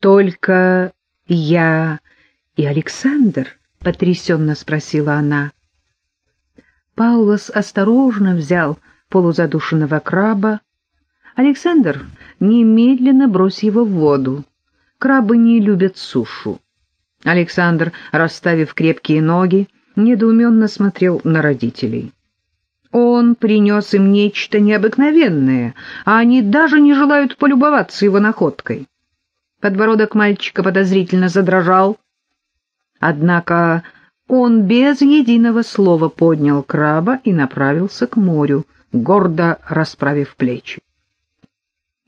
Только я и Александр, — потрясенно спросила она. Паулос осторожно взял полузадушенного краба. Александр, немедленно брось его в воду. Крабы не любят сушу. Александр, расставив крепкие ноги, недоуменно смотрел на родителей. Он принес им нечто необыкновенное, а они даже не желают полюбоваться его находкой. Подбородок мальчика подозрительно задрожал. Однако он без единого слова поднял краба и направился к морю, гордо расправив плечи.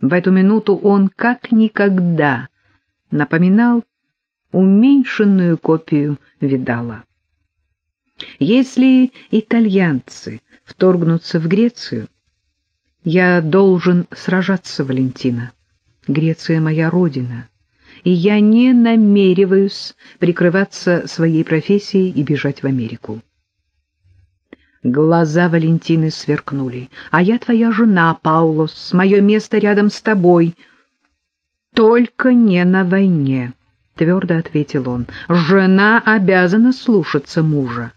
В эту минуту он как никогда напоминал уменьшенную копию Видала. Если итальянцы вторгнуться в Грецию, я должен сражаться, Валентина. Греция — моя родина, и я не намереваюсь прикрываться своей профессией и бежать в Америку. Глаза Валентины сверкнули. «А я твоя жена, Паулос, мое место рядом с тобой». «Только не на войне», — твердо ответил он. «Жена обязана слушаться мужа».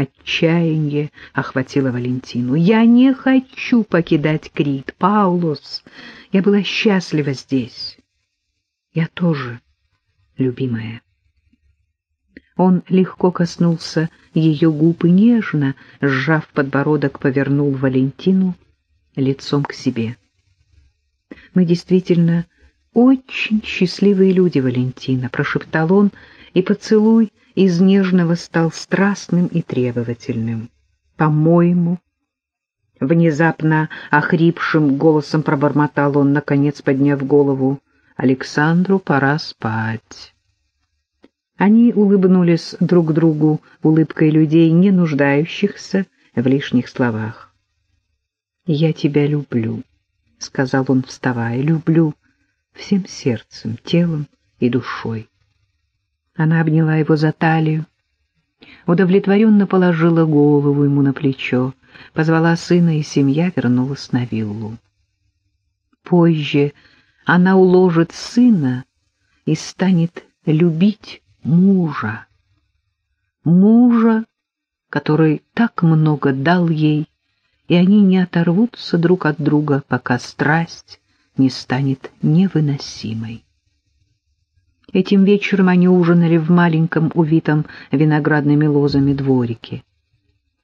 Отчаяние охватило Валентину. «Я не хочу покидать Крит, Паулос. Я была счастлива здесь. Я тоже, любимая». Он легко коснулся ее губ и нежно, сжав подбородок, повернул Валентину лицом к себе. «Мы действительно очень счастливые люди, Валентина», — прошептал он, и поцелуй из нежного стал страстным и требовательным. «По-моему...» Внезапно охрипшим голосом пробормотал он, наконец подняв голову. «Александру пора спать». Они улыбнулись друг другу улыбкой людей, не нуждающихся в лишних словах. «Я тебя люблю», — сказал он, вставая, — «люблю всем сердцем, телом и душой». Она обняла его за талию, удовлетворенно положила голову ему на плечо, позвала сына, и семья вернулась на виллу. Позже она уложит сына и станет любить мужа. Мужа, который так много дал ей, и они не оторвутся друг от друга, пока страсть не станет невыносимой. Этим вечером они ужинали в маленьком, увитом виноградными лозами дворике.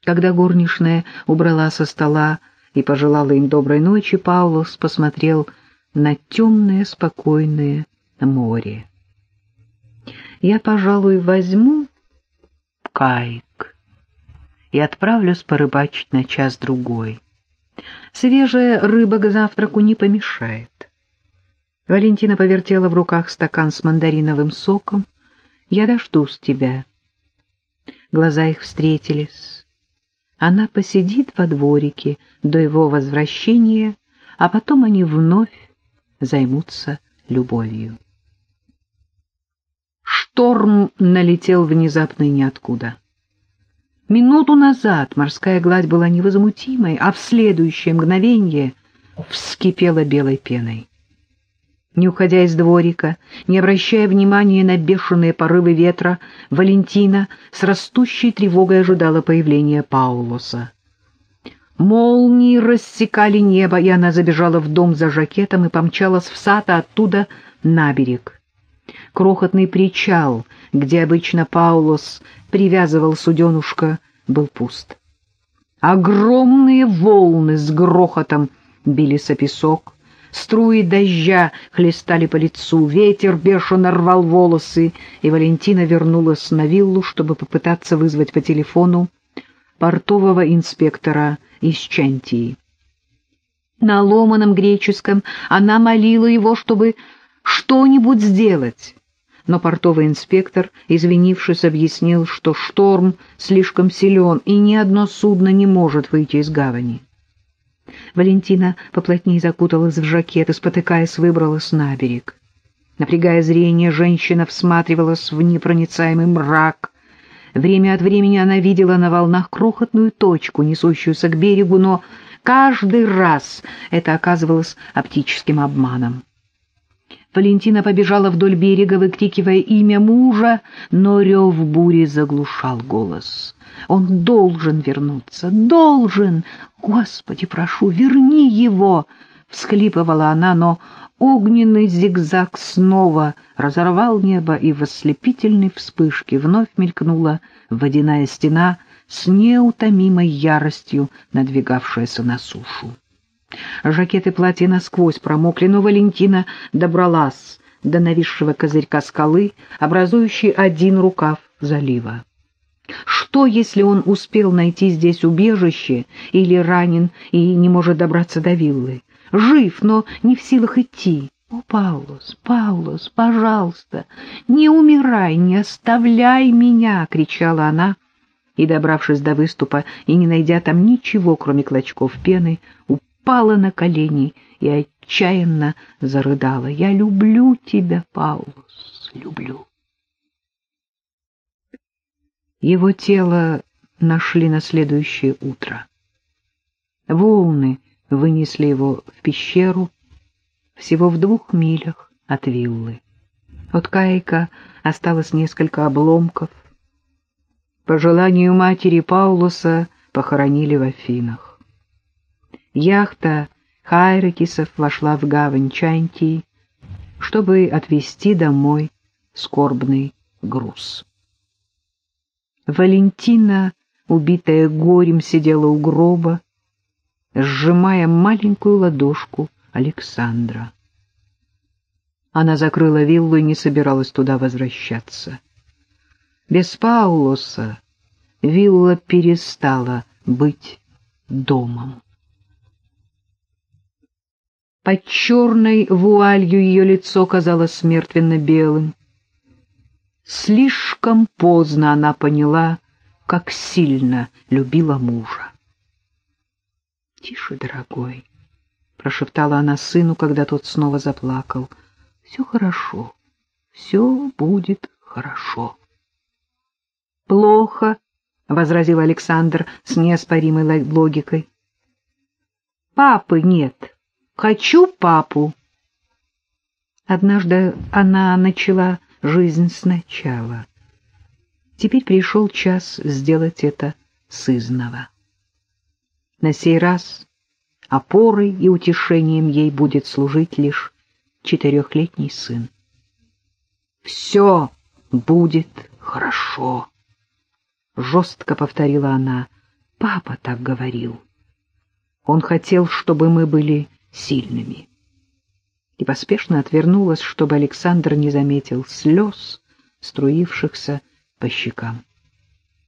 Когда горничная убрала со стола и пожелала им доброй ночи, Паулос посмотрел на темное, спокойное море. «Я, пожалуй, возьму кайк и отправлюсь порыбачить на час-другой. Свежая рыба к завтраку не помешает». Валентина повертела в руках стакан с мандариновым соком. «Я дождусь тебя». Глаза их встретились. Она посидит во дворике до его возвращения, а потом они вновь займутся любовью. Шторм налетел внезапно и ниоткуда. Минуту назад морская гладь была невозмутимой, а в следующее мгновение вскипела белой пеной не уходя из дворика, не обращая внимания на бешеные порывы ветра, Валентина с растущей тревогой ожидала появления Паулоса. Молнии рассекали небо, и она забежала в дом за жакетом и помчалась в сад, а оттуда на берег. Крохотный причал, где обычно Паулос привязывал суденушка, был пуст. Огромные волны с грохотом бились о песок, Струи дождя хлестали по лицу, ветер бешено рвал волосы, и Валентина вернулась на виллу, чтобы попытаться вызвать по телефону портового инспектора из Чантии. На ломаном греческом она молила его, чтобы что-нибудь сделать. Но портовый инспектор, извинившись, объяснил, что шторм слишком силен, и ни одно судно не может выйти из гавани. Валентина поплотнее закуталась в жакет и, спотыкаясь, выбралась на берег. Напрягая зрение, женщина всматривалась в непроницаемый мрак. Время от времени она видела на волнах крохотную точку, несущуюся к берегу, но каждый раз это оказывалось оптическим обманом. Валентина побежала вдоль берега, выкрикивая имя мужа, но рев бури заглушал голос. Он должен вернуться, должен! Господи, прошу, верни его! — всхлипывала она, но огненный зигзаг снова разорвал небо, и в ослепительной вспышке вновь мелькнула водяная стена с неутомимой яростью, надвигавшаяся на сушу. Жакеты платья насквозь промокли, но Валентина добралась до нависшего козырька скалы, образующей один рукав залива. Что, если он успел найти здесь убежище или ранен и не может добраться до виллы? Жив, но не в силах идти. «О, Паулос, Паулос, пожалуйста, не умирай, не оставляй меня!» — кричала она, и, добравшись до выступа и не найдя там ничего, кроме клочков пены, упала на колени и отчаянно зарыдала. «Я люблю тебя, Паулус, люблю». Его тело нашли на следующее утро. Волны вынесли его в пещеру всего в двух милях от виллы. От Кайка осталось несколько обломков. По желанию матери Паулуса похоронили в Афинах. Яхта Хайрекисов вошла в гавань Чантии, чтобы отвезти домой скорбный груз. Валентина, убитая горем, сидела у гроба, сжимая маленькую ладошку Александра. Она закрыла виллу и не собиралась туда возвращаться. Без Паулоса вилла перестала быть домом. Под черной вуалью ее лицо казалось мертвенно-белым. Слишком поздно она поняла, как сильно любила мужа. — Тише, дорогой, — прошептала она сыну, когда тот снова заплакал. — Все хорошо, все будет хорошо. — Плохо, — возразил Александр с неоспоримой логикой. — Папы нет. — Хочу папу. Однажды она начала жизнь сначала. Теперь пришел час сделать это сызново. На сей раз опорой и утешением ей будет служить лишь четырехлетний сын. «Все будет хорошо», — жестко повторила она. «Папа так говорил. Он хотел, чтобы мы были сильными. И поспешно отвернулась, чтобы Александр не заметил слез, струившихся по щекам.